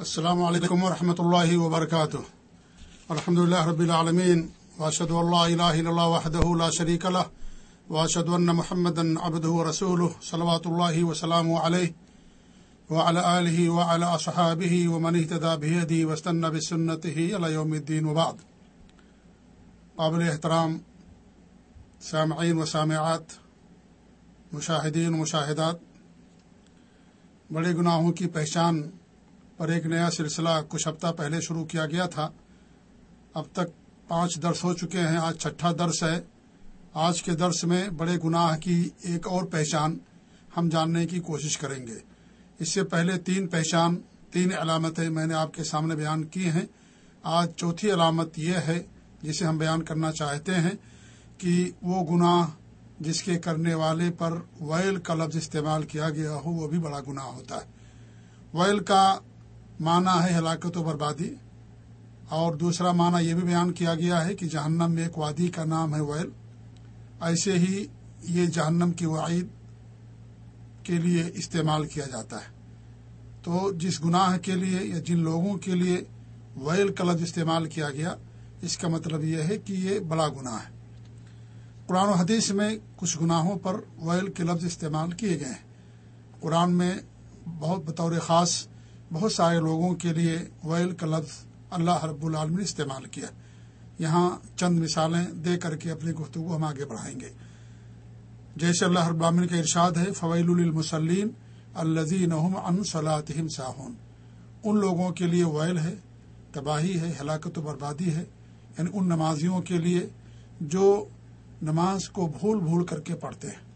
السلام علیکم ورحمۃ اللہ وبرکاتہ۔ الحمد اللہ رب العالمین واشد اللہ الہ الا اللہ وحدہ لا شریک له واشهد ان محمدا عبده ورسوله صلوات الله وسلامه عليه وعلى اله وعلى اصحابه ومن اهتدى بهديه واستنى بسنته الى يوم الدين وبعد قابل احترام، سامعین و سامعات، مشاہدین و مشاہدات، بڑے گناہوں کی پہچان پر ایک نیا سلسلہ کچھ ہفتہ پہلے شروع کیا گیا تھا۔ اب تک پانچ درس ہو چکے ہیں، آج چھٹا درس ہے۔ آج کے درس میں بڑے گناہ کی ایک اور پہچان ہم جاننے کی کوشش کریں گے۔ اس سے پہلے تین پہچان، تین علامتیں میں نے آپ کے سامنے بیان کی ہیں۔ آج چوتھی علامت یہ ہے، جسے ہم بیان کرنا چاہتے ہیں، کہ وہ گناہ جس کے کرنے والے پر ویل کا لفظ استعمال کیا گیا ہو، وہ بھی بڑا گناہ ہوتا ہے۔ ویل کا معنی ہے ہلاکت و بربادی۔ اور دوسرا معنی یہ بھی بیان کیا گیا ہے کہ جہنم میں ایک وادی کا نام ہے ویل۔ ایسے ہی یہ جہنم کی وعید کے لیے استعمال کیا جاتا ہے۔ تو جس گناہ کے لیے یا جن لوگوں کے لیے ویل کا لفظ استعمال کیا گیا، اس کا مطلب یہ ہے کہ یہ بڑا گناہ ہے۔ قرآن و حدیث میں کچھ گناہوں پر ویل کے لفظ استعمال کیے گئے ہیں۔ قرآن میں بہت بطور خاص بہت سارے لوگوں کے لیے ویل کا لفظ اللہ رب العالمین نے استعمال کیا یہاں چند مثالیں دے کر کے اپنی گفتگو ہم آگے بڑھائیں گے۔ جیسے اللہ رب العالمین کا ارشاد ہے فویل المسلین الزین ان صلاحم ساہون ان لوگوں کے لیے ویل ہے، تباہی ہے، ہلاکت و بربادی ہے۔ یعنی ان نمازیوں کے لیے جو نماز کو بھول بھول کر کے پڑھتے ہیں۔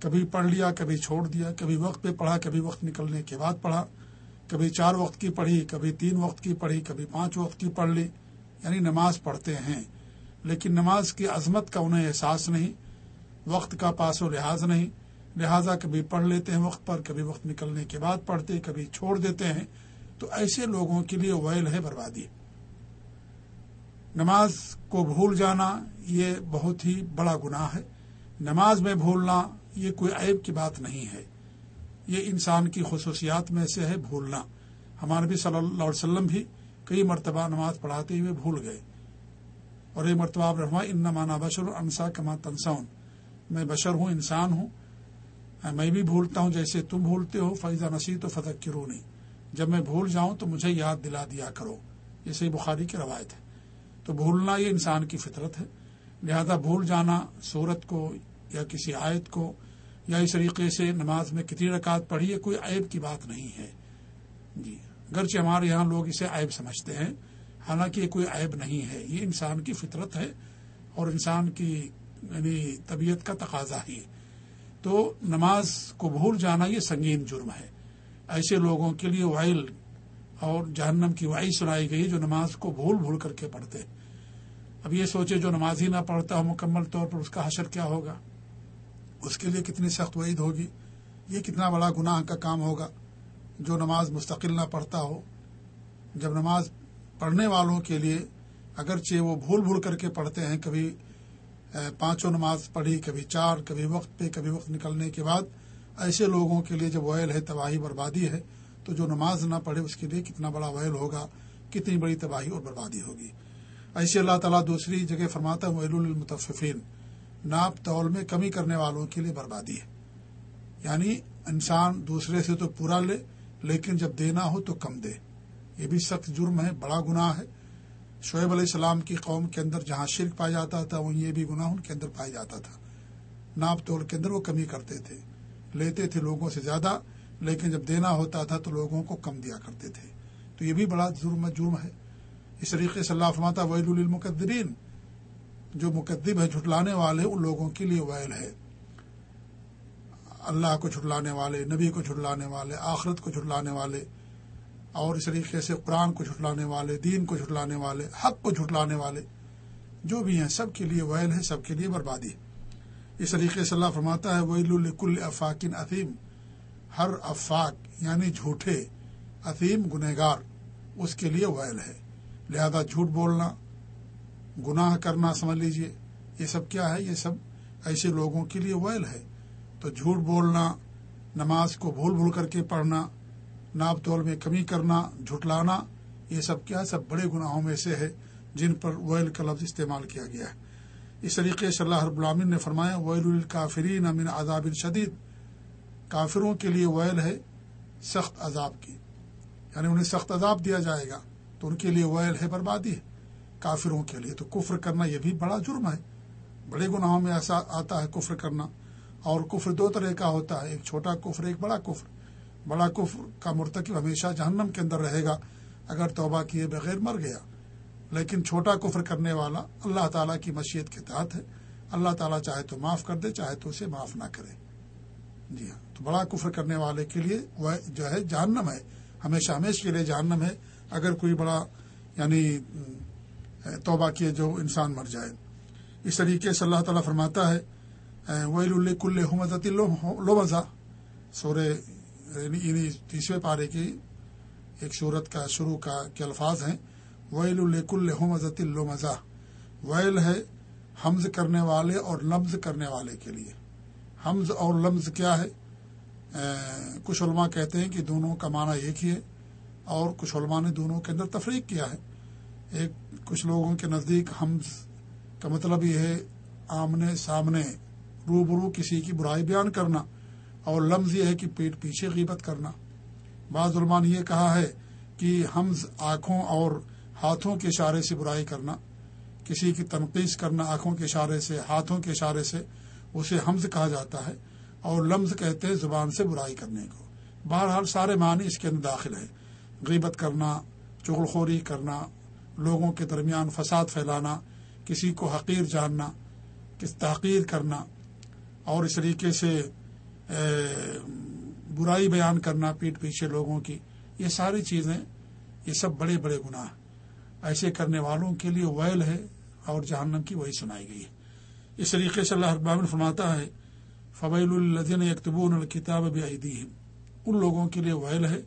کبھی پڑھ لیا، کبھی چھوڑ دیا، کبھی وقت پہ پڑھا، کبھی وقت نکلنے کے بعد پڑھا۔ کبھی چار وقت کی پڑھی، کبھی تین وقت کی پڑھی، کبھی پانچ وقت کی پڑھ لی یعنی نماز پڑھتے ہیں۔ لیکن نماز کی عظمت کا انہیں احساس نہیں، وقت کا پاس و لحاظ نہیں۔ لہذا کبھی پڑھ لیتے ہیں وقت پر، کبھی وقت نکلنے کے بعد پڑھتے، کبھی چھوڑ دیتے ہیں۔ تو ایسے لوگوں کے لیے ویل ہے بربادی۔ نماز کو بھول جانا یہ بہت ہی بڑا گناہ ہے۔ نماز میں بھولنا یہ کوئی عیب کی بات نہیں ہے۔ یہ انسان کی خصوصیات میں سے ہے بھولنا۔ ہمارے بھی صلی اللہ علیہ وسلم بھی کئی مرتبہ نماز پڑھاتے ہوئے بھول گئے۔ اور یہ مرتبہ آپ رحما ان مانا بشر انسا کما تنسون میں بشر ہوں، انسان ہوں۔ میں بھی بھولتا ہوں، جیسے تم بھولتے ہو فیضا نصیح تو فتح کرو نہیں جب میں بھول جاؤں تو مجھے یاد دلا دیا کرو۔ یہ صحیح بخاری کی روایت ہے۔ تو بھولنا یہ انسان کی فطرت ہے۔ لہذا بھول جانا صورت کو یا کسی آیت کو یا اس طریقے سے نماز میں کتنی رکعت پڑھی ہے کوئی عیب کی بات نہیں ہے۔ جی۔ گرچہ ہمارے یہاں لوگ اسے عیب سمجھتے ہیں، حالانکہ یہ کوئی عیب نہیں ہے۔ یہ انسان کی فطرت ہے اور انسان کی یعنی طبیعت کا تقاضا ہی تو نماز کو بھول جانا یہ سنگین جرم ہے۔ ایسے لوگوں کے لیے وائل اور جہنم کی وائی سنائی گئی جو نماز کو بھول بھول کر کے پڑھتے اب یہ سوچے جو نماز ہی نہ پڑھتا ہو مکمل طور پر اس کا حشر کیا ہوگا؟ اس کے لیے کتنی سخت وعید ہوگی؟ یہ کتنا بڑا گناہ کا کام ہوگا جو نماز مستقل نہ پڑھتا ہو؟ جب نماز پڑھنے والوں کے لیے اگرچہ وہ بھول بھول کر کے پڑھتے ہیں، کبھی پانچوں نماز پڑھی، کبھی چار، کبھی وقت پہ، کبھی وقت نکلنے کے بعد ایسے لوگوں کے لیے جب ویل ہے، تباہی بربادی ہے، تو جو نماز نہ پڑھے اس کے لیے کتنا بڑا ویل ہوگا؟ کتنی بڑی تباہی اور بربادی ہوگی؟ ایسے اللہ تعالیٰ دوسری جگہ فرماتا ہے ویل المتفین ناپ تول میں کمی کرنے والوں کے لیے بربادی ہے۔ یعنی انسان دوسرے سے تو پورا لے، لیکن جب دینا ہو تو کم دے۔ یہ بھی سخت جرم ہے، بڑا گناہ ہے۔ شعیب علیہ السلام کی قوم کے اندر جہاں شرک پایا جاتا تھا وہ یہ بھی گناہ ان کے اندر پایا جاتا تھا۔ ناپ تول کے اندر وہ کمی کرتے تھے۔ لیتے تھے لوگوں سے زیادہ، لیکن جب دینا ہوتا تھا تو لوگوں کو کم دیا کرتے تھے۔ تو یہ بھی بڑا جرم جرم ہے۔ اس طریقے سے اللہ فرماتا ویل المقدرین جو مقدب ہے جھٹلانے والے، ان لوگوں کے لیے ویل ہے۔ اللہ کو جھٹلانے والے، نبی کو جھٹلانے والے، آخرت کو جھٹلانے والے، اور اس طریقے سے قرآن کو جھٹلانے والے، دین کو جھٹلانے والے، حق کو جھٹلانے والے، جو بھی ہیں، سب کے لیے ویل ہے، سب کے لیے بربادی اس طریقے سے اللہ فرماتا ہے، ویل الکل افاقن عظیم۔ ہر افاق یعنی جھوٹے، عظیم، گنہگار، اس کے لیے ویل ہے۔ لہذا جھوٹ بولنا گناہ کرنا سمجھ لیجیے۔ یہ سب کیا ہے؟ یہ سب ایسے لوگوں کے لیے ویل ہے۔ تو جھوٹ بولنا، نماز کو بھول بھول کر کے پڑھنا، ناپ تول میں کمی کرنا، جھٹلانا، یہ سب کیا سب بڑے گناہوں میں سے ہے جن پر ویل کا لفظ استعمال کیا گیا ہے۔ اس طریقے سے اللہ رب العامن نے فرمایا ویل الکافرین امن عذاب شدید۔ کافروں کے لیے ویل ہے سخت عذاب کی۔ یعنی انہیں سخت عذاب دیا جائے گا۔ تو ان کے لیے ویل ہے بربادی۔ ہے کافروں کے لیے۔ تو کفر کرنا یہ بھی بڑا جرم ہے۔ بڑے گناہوں میں ایسا آتا ہے کفر کرنا۔ اور کفر دو طرح کا ہوتا ہے۔ ایک چھوٹا کفر، ایک بڑا کفر۔ بڑا کفر کا مرتکب ہمیشہ جہنم کے اندر رہے گا اگر توبہ کیے بغیر مر گیا۔ لیکن چھوٹا کفر کرنے والا اللہ تعالیٰ کی مشیت کے تحت ہے۔ اللہ تعالیٰ چاہے تو معاف کر دے، چاہے تو اسے معاف نہ کرے۔ جی ہاں۔ تو بڑا کفر کرنے والے کے لیے وہ جو ہے جہنم ہے۔ ہمیشہ ہمیشہ کے لیے جہنم ہے۔ اگر کوئی بڑا یعنی توبہ کیے جو انسان مر جائے۔ اس طریقے سے اللہ تعالیٰ فرماتا ہے ویل الکل حمد لو سورے یعنی تیسرے پارے کی ایک صورت کا، شروع کا کے الفاظ ہیں۔ ویل الکل حمزت مزہ ویل ہے حمز کرنے والے اور لمز کرنے والے کے لیے۔ حمز اور لمز کیا ہے؟ کچھ علماء کہتے ہیں کہ دونوں کا معنی ایک ہی ہے اور کچھ علماء نے دونوں کے اندر تفریق کیا ہے۔ ایک کچھ لوگوں کے نزدیک حمز کا مطلب یہ ہے آمنے سامنے، روبرو کسی کی برائی بیان کرنا اور لمز یہ ہے کہ پیٹ پیچھے غیبت کرنا۔ بعض علماء نے یہ کہا ہے کہ حمز آنکھوں اور ہاتھوں کے اشارے سے برائی کرنا، کسی کی تنقید کرنا آنکھوں کے اشارے سے، ہاتھوں کے اشارے سے، اسے حمز کہا جاتا ہے اور لمز کہتے ہیں زبان سے برائی کرنے کو۔ بہرحال سارے معنی اس کے اندر داخل ہے غیبت کرنا، چغلخوری کرنا لوگوں کے درمیان فساد پھیلانا، کسی کو حقیر جاننا، کس تحقیر کرنا، اور اس طریقے سے برائی بیان کرنا پیٹ پیچھے لوگوں کی، یہ ساری چیزیں، یہ سب بڑے بڑے گناہ ایسے کرنے والوں کے لیے ویل ہے اور جہنم کی وہی سنائی گئی ہے۔ اس طریقے سے اللہ ابامن فرماتا ہے، فویل الدین اکتبون الکتاب بھی ان لوگوں کے لیے ویل ہے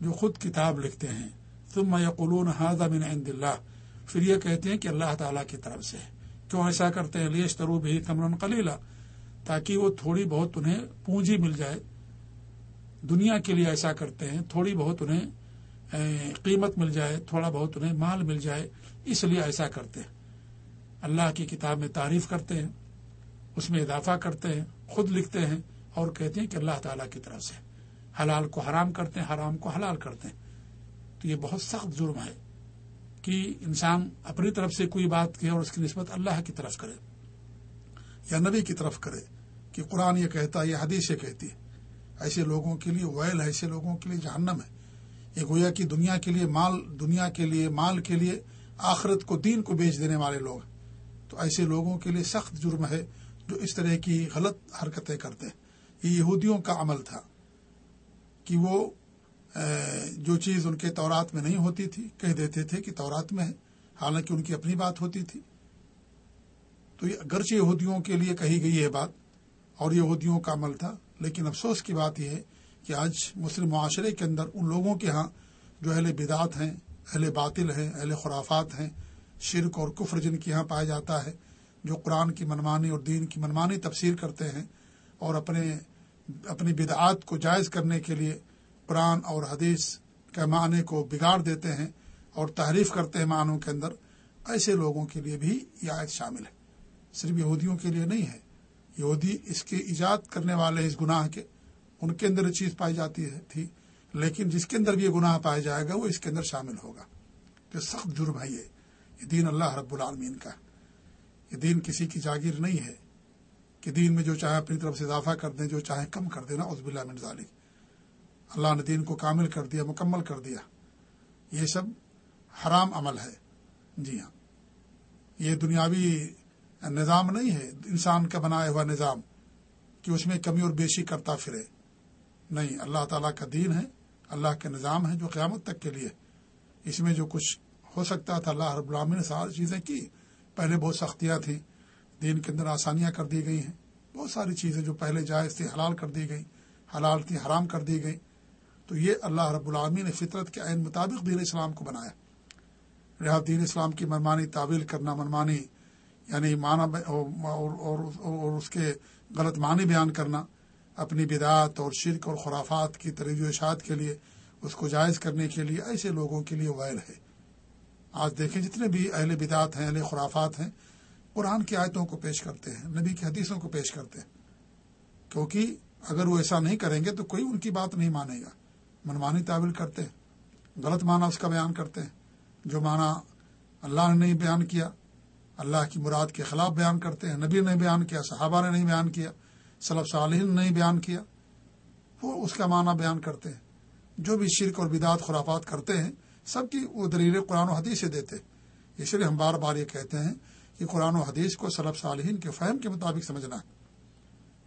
جو خود کتاب لکھتے ہیں۔ ثم یقولون هذا من عند اللہ پھر یہ کہتے ہیں کہ اللہ تعالیٰ کی طرف سے. کیوں ایسا کرتے ہیں؟ لیش ترو بھی تمرن قلیلا. تاکہ وہ تھوڑی بہت انہیں پونجی مل جائے. دنیا کے لیے ایسا کرتے ہیں، تھوڑی بہت انہیں قیمت مل جائے، تھوڑا بہت انہیں مال مل جائے. اس لیے ایسا کرتے ہیں. اللہ کی کتاب میں تعریف کرتے ہیں، اس میں اضافہ کرتے ہیں، خود لکھتے ہیں اور کہتے ہیں کہ اللہ تعالیٰ کی طرف سے. حلال کو حرام کرتے ہیں، حرام کو حلال کرتے ہیں. تو یہ بہت سخت جرم ہے کہ انسان اپنی طرف سے کوئی بات کہے اور اس کی نسبت اللہ کی طرف کرے یا نبی کی طرف کرے کہ قرآن یہ کہتا ہے، یہ حدیث یہ کہتی ہے۔ ایسے لوگوں کے لیے ویل ہے، ایسے لوگوں کے لیے جہنم ہے۔ یہ گویا کہ دنیا کے لیے مال، دنیا کے لیے مال کے لیے آخرت کو دین کو بیچ دینے والے لوگ تو ایسے لوگوں کے لیے سخت جرم ہے جو اس طرح کی غلط حرکتیں کرتے ہیں۔ یہ یہودیوں کا عمل تھا کہ وہ جو چیز ان کے تورات میں نہیں ہوتی تھی، کہہ دیتے تھے کہ تورات میں ہے، حالانکہ ان کی اپنی بات ہوتی تھی۔ تو یہ اگرچہ یہودیوں کے لیے کہی گئی ہے بات، اور یہودیوں کا عمل تھا، لیکن افسوس کی بات یہ ہے کہ آج مسلم معاشرے کے اندر ان لوگوں کے ہاں جو اہل بدعت ہیں، اہل باطل ہیں، اہل خرافات ہیں، شرک اور کفر جن کے یہاں پایا جاتا ہے، جو قرآن کی منمانی اور دین کی منمانی تفسیر کرتے ہیں، اور اپنے، اپنی بدعات کو جائز کرنے کے لیے قرآن اور حدیث کے معنی کو بگاڑ دیتے ہیں اور تحریف کرتے ہیں معنوں کے اندر، ایسے لوگوں کے لیے بھی یہ آیت شامل ہے۔ صرف یہودیوں کے لیے نہیں ہے۔ یہودی اس کے ایجاد کرنے والے اس گناہ کے۔ ان کے اندر چیز پائی جاتی تھی، لیکن جس کے اندر بھی یہ گناہ پایا جائے گا، وہ اس کے اندر شامل ہوگا۔ تو سخت جرم ہے یہ۔ یہ دین اللہ رب العالمین کا۔ یہ دین کسی کی جاگیر نہیں ہے۔ کہ دین میں جو چاہے اپنی طرف سے اضافہ کر دیں، جو چاہے کم کر دینا عزب اللہ ظالی اللہ نے دین کو کامل کر دیا، مکمل کر دیا۔ یہ سب حرام عمل ہے۔ جی ہاں۔ یہ دنیاوی نظام نہیں ہے۔ انسان کا بنایا ہوا نظام کہ اس میں کمی اور بیشی کرتا پھرے۔ نہیں، اللہ تعالیٰ کا دین ہے، اللہ کا نظام ہے جو قیامت تک کے لیے۔ اس میں جو کچھ ہو سکتا تھا، اللہ رب العالمین نے ساری چیزیں کی۔ پہلے بہت سختیاں تھیں۔ دین کے اندر آسانیاں کر دی گئی ہیں۔ بہت ساری چیزیں جو پہلے جائز تھی، حلال کر دی گئی حلال تھی، حرام کر دی گئی تو یہ اللہ رب العالمین نے فطرت کے عین مطابق دین اسلام کو بنایا۔ رہا دین اسلام کی منمانی، تعویل کرنا منمانی یعنی معنی اور اس کے غلط معنی بیان کرنا، اپنی بدعت اور شرک اور خرافات کی ترجیح اشاعت کے لیے، اس کو جائز کرنے کے لیے، ایسے لوگوں کے لیے ویل ہے۔ آج دیکھیں جتنے بھی اہل بدعت ہیں، اہل خرافات ہیں، قرآن کی آیتوں کو پیش کرتے ہیں، نبی کی حدیثوں کو پیش کرتے ہیں۔ کیونکہ اگر وہ ایسا نہیں کریں گے تو کوئی ان کی بات نہیں مانے گا۔ منمانی تعویل کرتے ہیں، غلط معنی اس کا بیان کرتے ہیں۔ جو معنی اللہ نے نہیں بیان کیا، اللہ کی مراد کے خلاف بیان کرتے ہیں۔ نبی نے بیان کیا، صحابہ نے نہیں بیان کیا صلب صالح نے نہیں بیان کیا، وہ اس کا معنی بیان کرتے ہیں۔ جو بھی شرک اور بدعت، خرافات کرتے ہیں، سب کی وہ دلیل قرآن و حدیث سے دیتے اس لیے ہم بار بار یہ کہتے ہیں کہ قرآن و حدیث کو صلب صالحین کے فہم کے مطابق سمجھنا ہے۔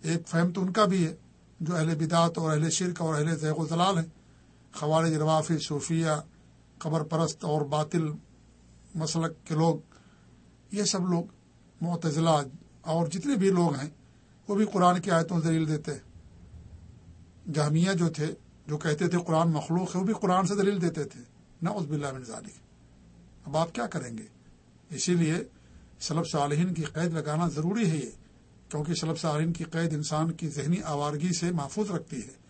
ایک فہم تو ان کا بھی ہے، جو اہل بدعت اور اہل شرک اور اہل ذیق الزلال ہیں۔ خوارج روافی صوفیہ، قبر پرست اور باطل مسلک کے لوگ، یہ سب لوگ معتضلا اور جتنے بھی لوگ ہیں، وہ بھی قرآن کی آیتوں دلیل دیتے جہمیہ جو تھے، جو کہتے تھے قرآن مخلوق ہے، وہ بھی قرآن سے دلیل دیتے تھے۔ نہ عزب اللہ ذالک۔ اب آپ کیا کریں گے؟ اسی لیے سلب صالحین کی قید لگانا ضروری ہے یہ کیونکہ سلب صالحین کی قید انسان کی ذہنی آوارگی سے محفوظ رکھتی ہے۔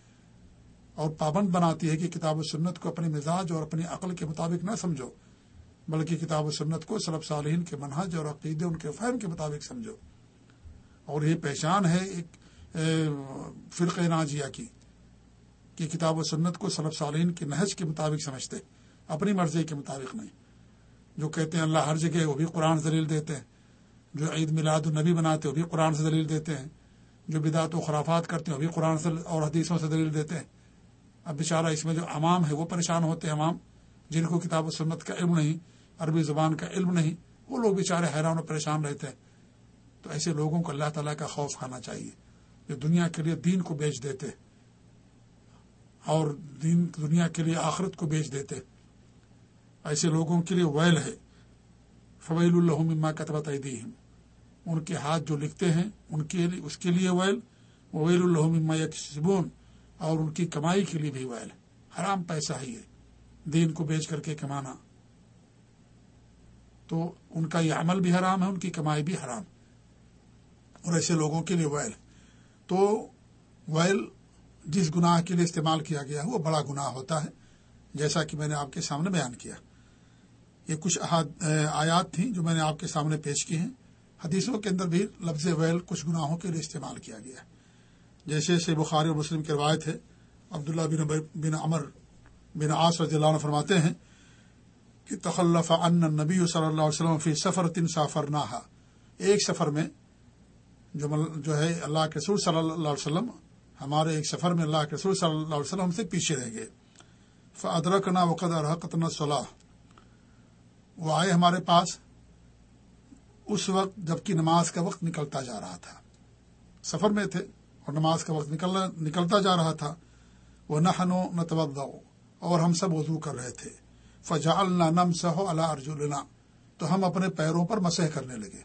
اور پابند بناتی ہے کہ کتاب و سنت کو اپنے مزاج اور اپنی عقل کے مطابق نہ سمجھو، بلکہ کتاب و سنت کو سلب صالحین کے منہج اور عقیدے ان کے فہم کے مطابق سمجھو۔ اور یہ پہچان ہے ایک فرق ناجیہ کی، کہ کتاب و سنت کو سلب صالحین کے نہج کے مطابق سمجھتے، اپنی مرضی کے مطابق نہیں۔ جو کہتے ہیں اللہ ہر جگہ وہ بھی قرآن دلیل دیتے ہیں۔ جو عید میلاد النبی بناتے، وہ بھی قرآن سے دلیل دیتے ہیں۔ جو بدعت و خرافات کرتے ہیں، وہ بھی قرآن سے اور حدیثوں سے دلیل دیتے ہیں۔ اب بیچارہ اس میں جو امام ہے وہ پریشان ہوتے ہیں، امام، جن کو کتاب و سنت کا علم نہیں، عربی زبان کا علم نہیں، وہ لوگ بیچارے حیران و پریشان رہتے ہیں۔ تو ایسے لوگوں کو اللہ تعالیٰ کا خوف کھانا چاہیے، جو دنیا کے لیے دین کو بیچ دیتے اور دین دنیا کے لیے آخرت کو بیچ دیتے ایسے لوگوں کے لیے ویل ہے فویل اللہ مما کتبت ایدیہم۔ ان کے ہاتھ جو لکھتے ہیں، ان کے لیے، اس کے لیے ویل ویل اللہ مما یکسبون۔ اور ان کی کمائی کے لیے بھی ویل حرام پیسہ ہی ہے۔ دین کو بیچ کر کے کمانا۔ تو ان کا یہ عمل بھی حرام ہے، ان کی کمائی بھی حرام۔ اور ایسے لوگوں کے لیے ویل۔ تو ویل جس گناہ کے لیے استعمال کیا گیا ہے وہ بڑا گناہ ہوتا ہے، جیسا کہ میں نے آپ کے سامنے بیان کیا۔ یہ کچھ آیات تھیں جو میں نے آپ کے سامنے پیش کی ہیں۔ حدیثوں کے اندر بھی لفظ ویل کچھ گناہوں کے لیے استعمال کیا گیا۔ ہے جیسے سے بخاری اور مسلم کی روایت ہے، عبداللہ بن بن امر بن آس رضی اللہ عنہ فرماتے ہیں کہ تخلف ان نبی صلی اللہ علیہ وسلم فی سفر تن سافر نہ ایک سفر میں جو جو ہے اللہ کے رسول صلی اللہ علیہ وسلم، ہمارے ایک سفر میں اللہ کے رسول صلی اللہ علیہ وسلم سے پیچھے رہ گئے۔ فدرک نہ وقت ارحقت نہ صلاح وہ آئے ہمارے پاس اس وقت جبکہ نماز کا وقت نکلتا جا رہا تھا۔ سفر میں تھے۔ اور نماز کا وقت نکلتا جا رہا تھا۔ وہ نہ نو نہ اور ہم سب وضو کر رہے تھے۔ فجا اللہ نم سہو اللہ ارجنا تو ہم اپنے پیروں پر مسح کرنے لگے۔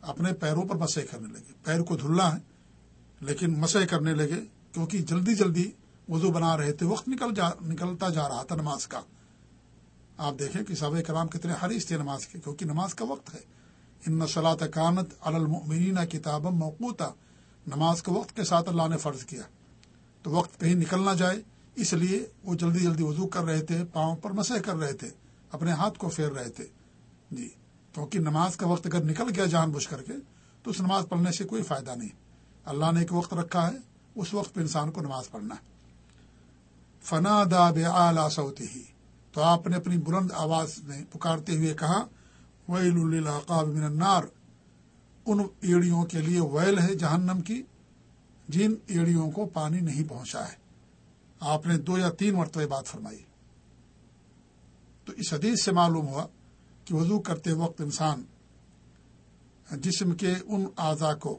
اپنے پیروں پر مسح کرنے لگے۔ پیر کو دھلنا ہے، لیکن مسح کرنے لگے کیونکہ جلدی جلدی وضو بنا رہے تھے۔ وقت نکل جا، نکلتا جا رہا تھا نماز کا۔ آپ دیکھیں کہ صحابہ کرام کتنے حریص تھے نماز کے، کیونکہ نماز کا وقت ہے۔ ان نسلات کانت المؤمنین کتاب موقوتا۔ نماز کو وقت کے ساتھ اللہ نے فرض کیا تو وقت کہیں نکل نہ جائے، اس لیے وہ جلدی جلدی وضو کر رہے تھے، پاؤں پر مسح کر رہے تھے، اپنے ہاتھ کو پھیر رہے تھے۔ جی کیونکہ نماز کا وقت اگر نکل گیا جان بوجھ کر کے، تو اس نماز پڑھنے سے کوئی فائدہ نہیں۔ اللہ نے ایک وقت رکھا ہے، اس وقت پہ انسان کو نماز پڑھنا ہے۔ فنا دا بے آلہ ہی تو آپ نے اپنی بلند آواز میں پکارتے ہوئے کہا ویل من النار۔ ان ایڑیوں کے لیے ویل ہے جہنم کی، جن ایڑیوں کو پانی نہیں پہنچا ہے۔ آپ نے دو یا تین مرتبہ بات فرمائی۔ تو اس حدیث سے معلوم ہوا کہ وضو کرتے وقت انسان جسم کے ان اعضاء کو،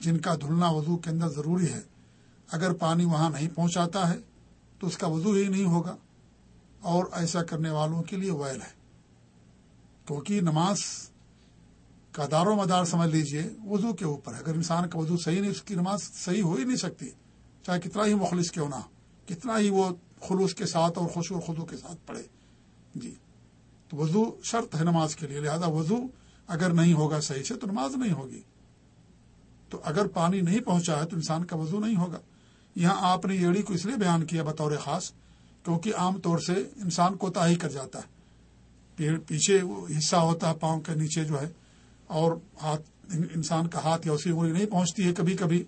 جن کا دھلنا وضو کے اندر ضروری ہے، اگر پانی وہاں نہیں پہنچاتا ہے تو اس کا وضو ہی نہیں ہوگا۔ اور ایسا کرنے والوں کے لیے ویل ہے۔ کیونکہ نماز کا دار و مدار سمجھ لیجیے، وضو کے اوپر۔ اگر انسان کا وضو صحیح نہیں، اس کی نماز صحیح ہو ہی نہیں سکتی، چاہے کتنا ہی مخلص کیوں نہ کتنا ہی وہ خلوص کے ساتھ اور خوش و خدو کے ساتھ پڑھے۔ جی۔ تو وضو شرط ہے نماز کے لیے، لہذا وضو اگر نہیں ہوگا صحیح سے تو نماز نہیں ہوگی۔ تو اگر پانی نہیں پہنچا ہے تو انسان کا وضو نہیں ہوگا۔ یہاں آپ نے ایڑی کو اس لیے بیان کیا بطور خاص، کیونکہ عام طور سے انسان کو تاہی کر جاتا ہے۔ پیچھے وہ حصہ ہوتا ہے، پاؤں کے نیچے جو ہے اور ہاتھ انسان کا ہاتھ یا اسی انگلی نہیں پہنچتی ہے کبھی کبھی،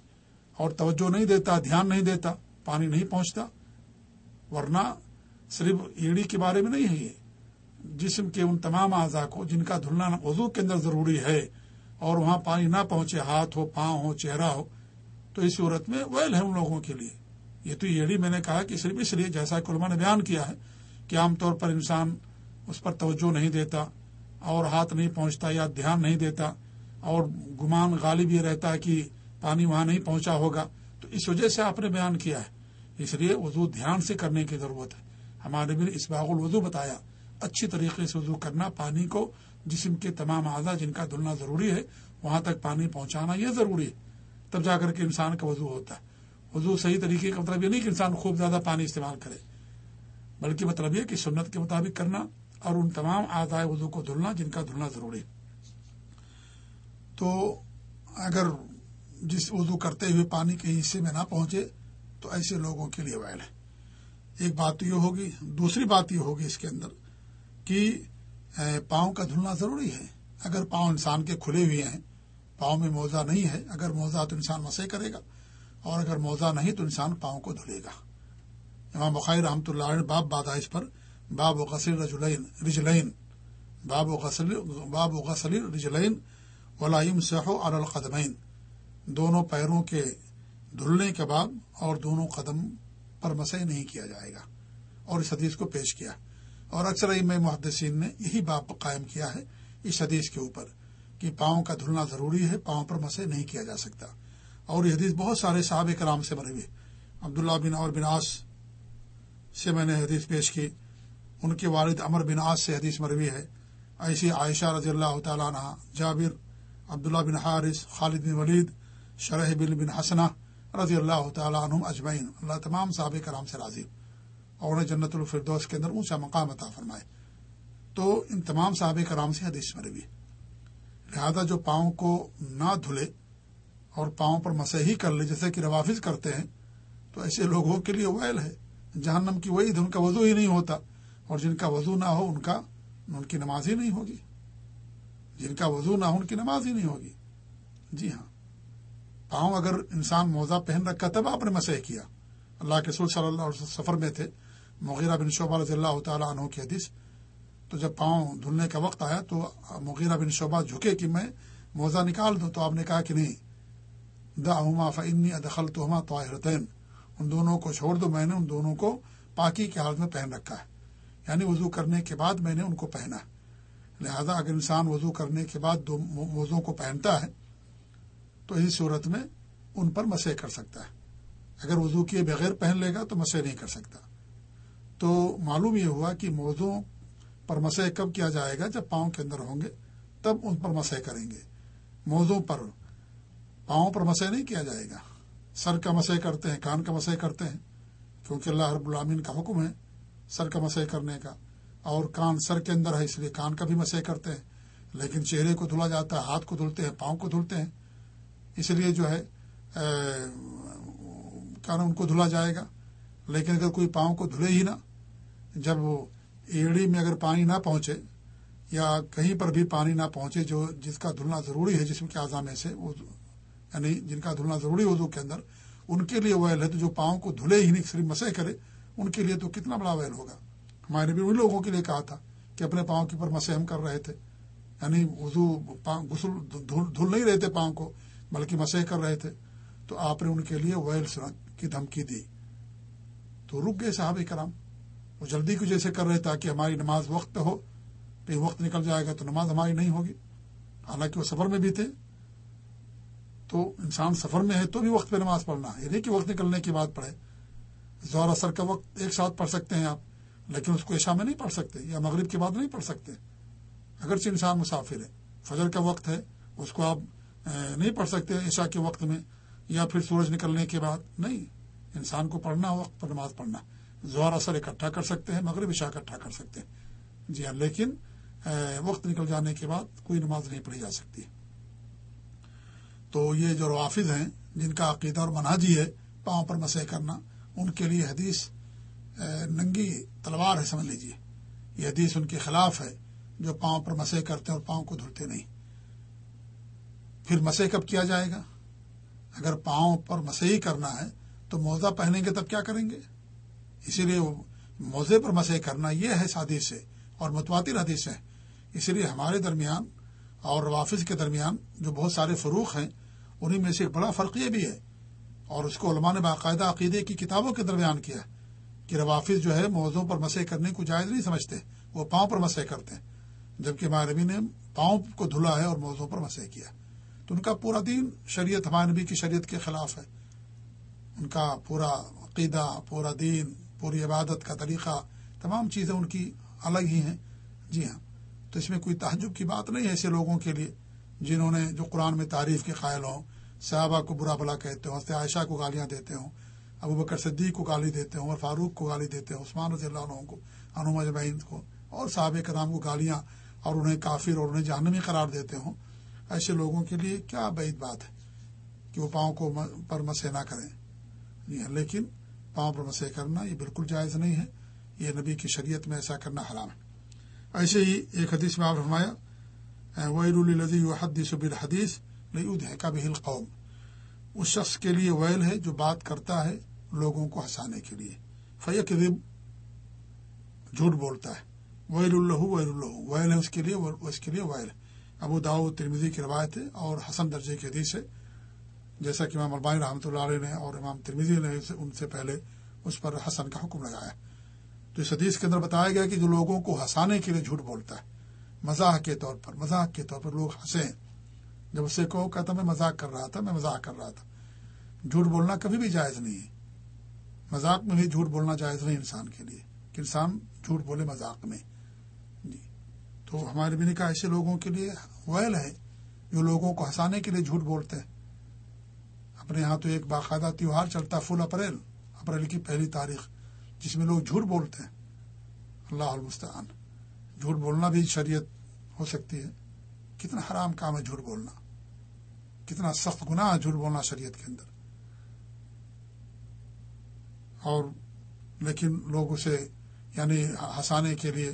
اور توجہ نہیں دیتا، دھیان نہیں دیتا، پانی نہیں پہنچتا۔ ورنہ صرف ایڑی کے بارے میں نہیں ہے یہ۔ جسم کے ان تمام اعضاء کو، جن کا دھلنا وضو کے اندر ضروری ہے، اور وہاں پانی نہ پہنچے، ہاتھ ہو، پاؤں ہو، چہرہ ہو، تو اس صورت میں ویل ہے ان لوگوں کے لیے۔ یہ تو ایڑی میں نے کہا کہ صرف اس لیے، جیسا کہ علماء نے بیان کیا ہے، کہ عام طور پر انسان اس پر توجہ نہیں دیتا اور ہاتھ نہیں پہنچتا یا دھیان نہیں دیتا اور گمان غالب یہ رہتا ہے کہ پانی وہاں نہیں پہنچا ہوگا۔ تو اس وجہ سے آپ نے بیان کیا ہے۔ اس لیے وضو دھیان سے کرنے کی ضرورت ہے۔ ہمارے بھی اسباغ الوضو بتایا، اچھی طریقے سے وضو کرنا، پانی کو جسم کے تمام اعضا جن کا دھلنا ضروری ہے، وہاں تک پانی پہنچانا یہ ضروری ہے۔ تب جا کر کے انسان کا وضو ہوتا ہے۔ وضو صحیح طریقے کا مطلب یہ نہیں کہ انسان خوب زیادہ پانی استعمال کرے، بلکہ مطلب یہ کہ سنت کے مطابق کرنا اور ان تمام آدھائے وضو کو دھلنا جن کا دھلنا ضروری تو اگر جس وضو کرتے ہوئے پانی کے حصے میں نہ پہنچے، تو ایسے لوگوں کے لیے ویل ہے۔ ایک بات یہ ہوگی، دوسری بات یہ ہوگی اس کے اندر کہ پاؤں کا دھلنا ضروری ہے۔ اگر پاؤں انسان کے کھلے ہوئے ہیں، پاؤں میں موزہ نہیں ہے، اگر موزہ تو انسان مسے کرے گا، اور اگر موزہ نہیں تو انسان پاؤں کو دھلے گا۔ امام بخیر رحمۃ اللہ باب بادائش پر باب و غسل رجلین باب و غسل باب و غسل رجلین ولائم سہو القدمین دونوں پیروں کے دھلنے کے بعد اور دونوں قدم پر مسے نہیں کیا جائے گا۔ اور اس حدیث کو پیش کیا۔ اور اکثر میں محدثین نے یہی باب قائم کیا ہے اس حدیث کے اوپر کہ پاؤں کا دھلنا ضروری ہے، پاؤں پر مسے نہیں کیا جا سکتا۔ اور یہ حدیث بہت سارے صحابہ کرام سے بنے ہوئے عبداللہ بن اور بناس سے میں نے حدیث پیش کی۔ ان کے والد امر بن آس سے حدیث مروی ہے۔ ایسی عائشہ رضی اللہ تعالیٰ عنہ، جابر، عبداللہ بن حارث، خالد بن ولید، شرح بن بن حسنہ رضی اللہ تعالیٰ عنہ اجمعین۔ اللہ تمام صحابہ کرام سے راضی۔ اور انہیں جنت الفردوس کے اندر اونچا مقام عطا فرمائے۔ تو ان تمام صحابہ کرام سے حدیث مروی۔ لہذا جو پاؤں کو نہ دھلے اور پاؤں پر مسحی کر لے، جیسے کہ روافظ کرتے ہیں، تو ایسے لوگوں کے لیے ویل ہے۔ جہنم کی وہی ان کا وضو ہی نہیں ہوتا۔ اور جن کا وضو نہ ہو ان کا ان کی نماز ہی نہیں ہوگی۔ جن کا وضو نہ ہو ان کی نماز ہی نہیں ہوگی۔ جی ہاں۔ پاؤں اگر انسان موزہ پہن رکھا تب آپ نے مسح کیا۔ اللہ کے صلی اللہ علیہ سفر میں تھے۔ مغیرہ بن شعبہ رضی اللہ تعالیٰ عنہ کی حدیث۔ تو جب پاؤں دھلنے کا وقت آیا تو مغیرہ بن شعبہ جھکے کہ میں موزہ نکال دوں تو آپ نے کہا کہ نہیں۔ دا ہما فنی ادخل تو ہما تو ان دونوں کو چھوڑ دو، میں نے ان دونوں کو پاکی کے حالت میں پہن رکھا ہے۔ یعنی وضو کرنے کے بعد میں نے ان کو پہنا لہذا اگر انسان وضو کرنے کے بعد دو موزوں کو پہنتا ہے، تو اسی صورت میں ان پر مسے کر سکتا ہے۔ اگر وضو کیے بغیر پہن لے گا تو مسے نہیں کر سکتا۔ تو معلوم یہ ہوا کہ موزوں پر مسے کب کیا جائے گا؟ جب پاؤں کے اندر ہوں گے، تب ان پر مسے کریں گے۔ موزوں پر پاؤں پر مسے نہیں کیا جائے گا۔ سر کا مسے کرتے ہیں، کان کا مسے کرتے ہیں، کیونکہ اللہ رب العامین کا حکم ہے۔ سر کا مسے کرنے کا۔ اور کان سر کے اندر ہے، اس لیے کان کا بھی مسے کرتے ہیں۔ لیکن چہرے کو دھلا جاتا ہے، ہاتھ کو دھلتے ہیں، پاؤں کو دھلتے ہیں۔ اس لیے جو ہے کان ان کو دھلا جائے گا۔ لیکن اگر کوئی پاؤں کو دھلے ہی نہ، جب وہ ایڑی میں اگر پانی نہ پہنچے، یا کہیں پر بھی پانی نہ پہنچے، جو جس کا دھلنا ضروری ہے، جسم کے اعضاء میں سے، وہ یعنی جن کا دھلنا ضروری وضو کے اندر، ان کے لیے ویل ہے تو جو پاؤں کو دھلے ہی نہیں، صرف مسے کرے ان کے لیے تو کتنا بڑا ویل ہوگا۔ ہمارے بھی ان لوگوں کے لیے کہا تھا کہ اپنے پاؤں کے اوپر مسے ہم کر رہے تھے۔ یعنی وضو غسل، دھل نہیں رہے تھے پاؤں کو، بلکہ مسے کر رہے تھے۔ تو آپ نے ان کے لیے ویل کی دھمکی دی۔ تو رک گئے صاحب کرام۔ وہ جلدی کی جیسے کر رہے تاکہ ہماری نماز وقت پہ ہو۔ پھر وقت نکل جائے گا تو نماز ہماری نہیں ہوگی۔ حالانکہ وہ سفر میں بھی تھے۔ تو انسان سفر میں ہے تو بھی وقت پہ نماز پڑھنا یہ نہیں کہ وقت نکلنے کی بات پڑھے۔ زور اثر کا وقت ایک ساتھ پڑھ سکتے ہیں آپ، لیکن اس کو عشاء میں نہیں پڑھ سکتے یا مغرب کے بعد نہیں پڑھ سکتے۔ اگرچہ انسان مسافر ہے، فجر کا وقت ہے، اس کو آپ نہیں پڑھ سکتے عشاء کے وقت میں، یا پھر سورج نکلنے کے بعد، نہیں۔ انسان کو پڑھنا وقت پر نماز پڑھنا۔ زہر اثر اکٹھا کر سکتے ہیں، مغرب عشاء اکٹھا کر سکتے ہیں۔ جی ہاں لیکن وقت نکل جانے کے بعد کوئی نماز نہیں پڑھی جا سکتی۔ تو یہ جو روافظ ہیں، جن کا عقیدہ اور مناجی ہے، پاؤں پر مسے کرنا ان کے لیے حدیث ننگی تلوار ہے، سمجھ لیجیے یہ حدیث ان کے خلاف ہے، جو پاؤں پر مسے کرتے ہیں اور پاؤں کو دھلتے نہیں۔ پھر مسے کب کیا جائے گا؟ اگر پاؤں پر مسے ہی کرنا ہے، تو موزہ پہنیں گے تب کیا کریں گے؟ اسی لیے موزے پر مسے کرنا یہ ہے، حدیث سے اور متواتر حدیث ہے۔ اسی لیے ہمارے درمیان اور روافظ کے درمیان جو بہت سارے فروخ ہیں، انہیں میں سے ایک بڑا فرق یہ بھی ہے اور اس کو علماء نے باقاعدہ عقیدے کی کتابوں کے درمیان کیا کہ روافظ جو ہے موزوں پر مسے کرنے کو جائز نہیں سمجھتے، وہ پاؤں پر مسے کرتے ہیں، جبکہ ہمارے نبی نے پاؤں کو دھلا ہے اور موزوں پر مسے کیا تو ان کا پورا دین شریعت، ہمارے نبی کی شریعت کے خلاف ہے۔ ان کا پورا عقیدہ، پورا دین، پوری عبادت کا طریقہ، تمام چیزیں ان کی الگ ہی ہیں۔ جی ہاں تو اس میں کوئی تعجب کی بات نہیں ہے ایسے لوگوں کے لیے جنہوں نے جو قرآن میں تعریف کے قائل ہوں۔ صحابہ کو برا بلا کہتے ہوں عائشہ کو گالیاں دیتے ہوں ابو بکر صدیق کو گالی دیتے ہوں اور فاروق کو گالی دیتے ہوں، عثمان رضی اللہ عنہ کو انوما جبین کو، اور صحابہ کرام کو گالیاں اور انہیں کافر اور انہیں جہنمی قرار دیتے ہوں۔ ایسے لوگوں کے لیے کیا بعید بات ہے کہ وہ پاؤں کو پر مسے نہ کریں۔ جی ہاں لیکن پاؤں پر مسے کرنا یہ بالکل جائز نہیں ہے۔ یہ نبی کی شریعت میں ایسا کرنا حرام ہے۔ ایسے ہی ایک حدیث میں آپ فرمایا ویل الدی حدیث حدیث کا بہل قوم اس شخص کے لیے ویل ہے جو بات کرتا ہے لوگوں کو ہنسانے کے لیے۔ فیق رب جھوٹ بولتا ہے۔ ویل اللہ ویل اللہ ویل ہے اس کے لیے، اس کے لیے ویل۔ ابو داؤ ترمیزی کی روایت ہے اور حسن درجے کی حدیث ہے۔ جیسا کہ امام البانی رحمۃ اللہ علیہ نے اور امام ترمیزی نے ان سے پہلے اس پر حسن کا حکم لگایا تو اس حدیث کے اندر بتایا گیا کہ جو لوگوں کو ہنسانے کے لیے جھوٹ بولتا ہے مزاح کے طور پر مزاح کے طور پر لوگ ہنسے جب اسے کو کہتا میں مزاق کر رہا تھا، میں مزاح کر رہا تھا۔ جھوٹ بولنا کبھی بھی جائز نہیں ہے۔ مذاق میں بھی جھوٹ بولنا جائز نہیں انسان کے لیے، کہ انسان جھوٹ بولے مذاق میں۔ جی۔ تو ہمارے بھی نے کہا ایسے لوگوں کے لیے ویل ہے، جو لوگوں کو ہنسانے کے لیے جھوٹ بولتے ہیں۔ اپنے یہاں تو ایک باقاعدہ تیوہار چلتا فل اپریل اپریل کی پہلی تاریخ، جس میں لوگ جھوٹ بولتے ہیں۔ اللہ المستعان۔ جھوٹ بولنا بھی شریعت ہو سکتی ہے۔ کتنا حرام کام ہے جھوٹ بولنا۔ کتنا سخت گناہ ہے جھوٹ بولنا شریعت کے اندر۔ اور لیکن لوگ اسے یعنی ہنسانے کے لیے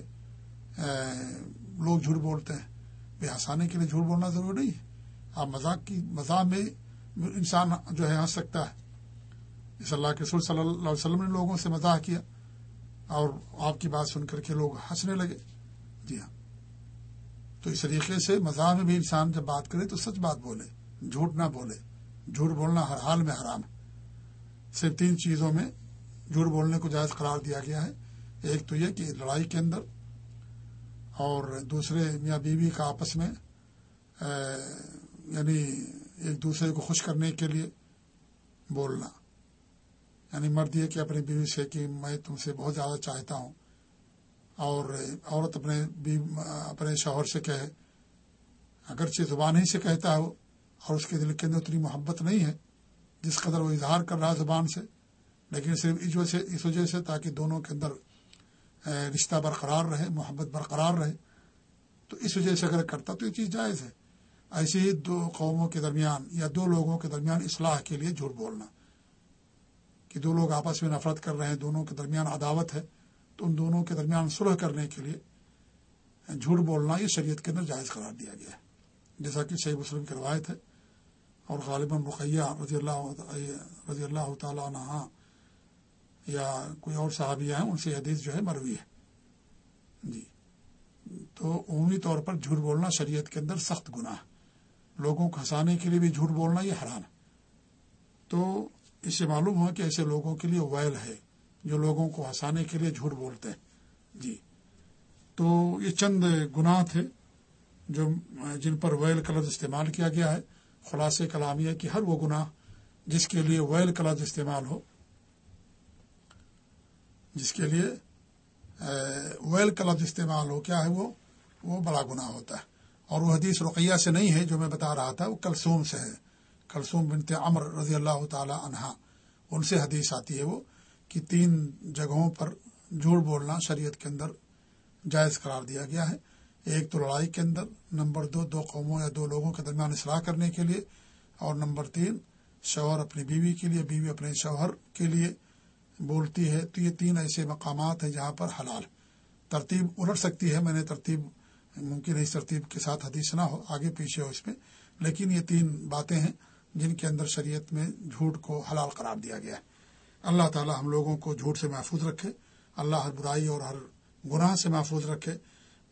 لوگ جھوٹ بولتے ہیں۔ بھائی ہنسانے کے لیے جھوٹ بولنا ضروری نہیں۔ ہے آپ مذاق کی، مذاق میں انسان جو ہے، ہنس سکتا ہے۔ اس اللہ کے رسول صلی اللہ علیہ وسلم نے لوگوں سے مزاح کیا، اور آپ کی بات سن کر کے لوگ ہنسنے لگے۔ جی ہاں۔ تو اس طریقے سے مزاح میں بھی انسان جب بات کرے تو سچ بات بولے۔ جھوٹ نہ بولے۔ جھوٹ بولنا ہر حال میں حرام ہے۔ صرف تین چیزوں میں جھوٹ بولنے کو جائز قرار دیا گیا ہے۔ ایک تو یہ کہ لڑائی کے اندر اور دوسرے میاں بیوی کا آپس میں یعنی ایک دوسرے کو خوش کرنے کے لیے بولنا۔ یعنی مرد یہ کہ اپنی بیوی سے کہ میں تم سے بہت زیادہ چاہتا ہوں۔ اور عورت اپنے اپنے شوہر سے کہے۔ اگرچہ زبان ہی سے کہتا ہو اور اس کے دل کے اندر اتنی محبت نہیں ہے جس قدر وہ اظہار کر رہا زبان سے، لیکن صرف اس وجہ سے، اس وجہ سے تاکہ دونوں کے اندر رشتہ برقرار رہے، محبت برقرار رہے، تو اس وجہ سے اگر کرتا تو یہ چیز جائز ہے۔ ایسے ہی دو قوموں کے درمیان یا دو لوگوں کے درمیان اصلاح کے لیے جھوٹ بولنا۔ کہ دو لوگ آپس میں نفرت کر رہے ہیں، دونوں کے درمیان عداوت ہے، تو ان دونوں کے درمیان سلح کرنے کے لیے جھوٹ بولنا یہ شریعت کے اندر جائز قرار دیا گیا ہے۔ جیسا کہ صحیح مسلم کی روایت ہے اور غالباً رقیہ رضی اللہ رضی اللہ تعالیٰ عنہ یا کوئی اور صحابیہ ہیں، ان سے حدیث جو ہے مروی ہے۔ جی۔ تو عمومی طور پر جھوٹ بولنا شریعت کے اندر سخت گناہ لوگوں کو ہنسانے کے لیے بھی جھوٹ بولنا یہ حرام ہے۔ تو اس سے معلوم ہوا کہ ایسے لوگوں کے لیے ویل ہے جو لوگوں کو ہنسانے کے لیے جھوٹ بولتے ہیں۔ جی۔ تو یہ چند گناہ تھے جو جن پر ویل کا لفظ استعمال کیا گیا ہے۔ خلاص کلام یہ کہ ہر وہ گناہ جس کے لیے ویل کا لفظ استعمال ہو، جس کے لیے ویل کا لفظ استعمال ہو، کیا ہے وہ؟ وہ بڑا گناہ ہوتا ہے۔ اور وہ حدیث رقیہ سے نہیں ہے جو میں بتا رہا تھا، وہ کلسوم سے ہے۔ کلسوم بنت امر رضی اللہ تعالی عنہا، ان سے حدیث آتی ہے وہ کہ تین جگہوں پر جھوٹ بولنا شریعت کے اندر جائز قرار دیا گیا ہے۔ ایک تو لڑائی کے اندر، نمبر دو دو قوموں یا دو لوگوں کے درمیان اصلاح کرنے کے لیے، اور نمبر تین، شوہر اپنی بیوی کے لیے، بیوی اپنے شوہر کے لیے بولتی ہے۔ تو یہ تین ایسے مقامات ہیں جہاں پر حلال ترتیب الٹ سکتی ہے۔ میں نے ترتیب، ممکن ہے اس ترتیب کے ساتھ حدیث نہ ہو، آگے پیچھے ہو اس میں۔ لیکن یہ تین باتیں ہیں جن کے اندر شریعت میں جھوٹ کو حلال قرار دیا گیا ہے۔ اللہ تعالی ہم لوگوں کو جھوٹ سے محفوظ رکھے۔ اللہ ہر برائی اور ہر گناہ سے محفوظ رکھے۔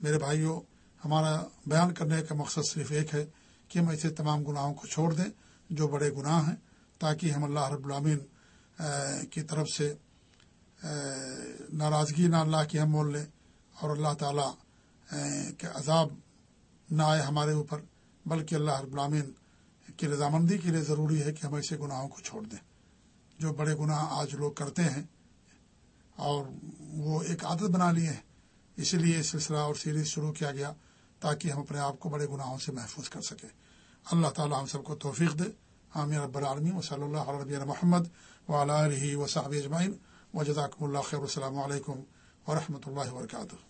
میرے بھائیوں، ہمارا بیان کرنے کا مقصد صرف ایک ہے کہ ہم ایسے تمام گناہوں کو چھوڑ دیں جو بڑے گناہ ہیں، تاکہ ہم اللہ رب العامین کی طرف سے ناراضگی نہ اللہ کی ہم مول لیں اور اللہ تعالیٰ کے عذاب نہ آئے ہمارے اوپر، بلکہ اللہ رب العامین کی رضامندی کے لیے ضروری ہے کہ ہم ایسے گناہوں کو چھوڑ دیں۔ جو بڑے گناہ آج لوگ کرتے ہیں اور وہ ایک عادت بنا لیے ہیں اسی لیے سلسلہ اور سیریز شروع کیا گیا تاکہ ہم اپنے آپ کو بڑے گناہوں سے محفوظ کر سکیں۔ اللہ تعالیٰ ہم سب کو توفیق دے۔ عامر رب العالمین۔ و صلی اللہ علیہ محمد و علیہ و صحاب اجمعین۔ و جزاکم اللہ خیر۔ السلام علیکم و رحمۃ اللہ وبرکاتہ۔